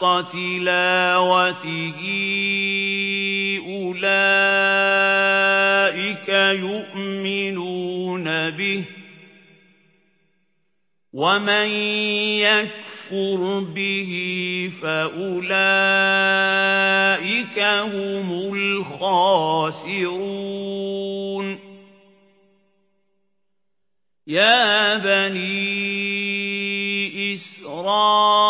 حَقَّ تِلَاوَتِهِ أُولَئِكَ يُؤْمِنُونَ بِهِ. وَمَن يَكْفُرْ بِهِ فَأُولَئِكَ هُمُ الْخَاسِرُونَ. يَا بَنِي إِسْرَائِيلَ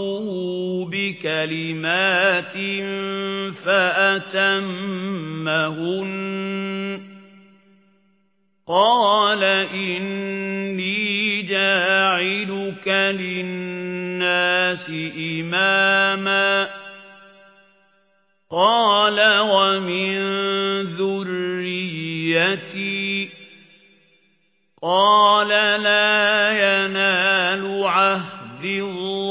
رَبُّهُ بِكَلِمَاتٍ فَأَتَمَّهُنَّ. قَالَ إِنِّي جَاعِلُكَ لِلنَّاسِ إِمَامًا. قَالَ وَمِن ذُرِّيَّتِي. قَالَ لَا يَنَالُ عَهْدِ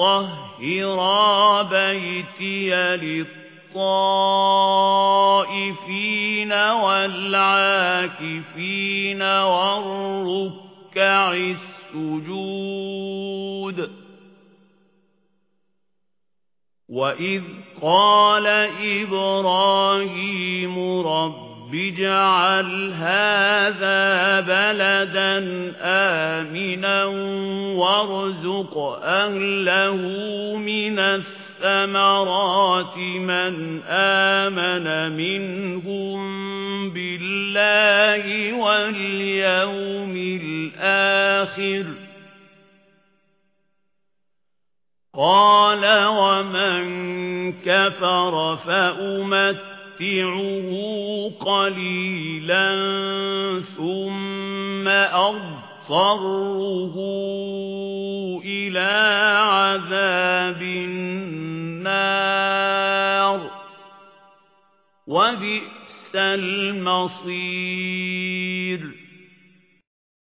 طهر بيتي للطائفين والعاكفين والركع السجود. وَإِذْ قَالَ إِبْرَاهِيمُ رَبِّ اجْعَلْ هَذَا بَلَدًا آمِنًا وَارْزُقْ أَهْلَهُ مِنَ الثَّمَرَاتِ مَنْ آمَنَ مِنْهُمْ بِاللَّهِ وَالْيَوْمِ الْآخِرِ قَالَ وَمَن كَفَرَ فَأُمَتِّعُهُ قَلِيلًا ثُمَّ أَضْطَرُّهُ إِلَى عَذَابِ النَّارِ وَبِئْسَ الْمَصِيرُ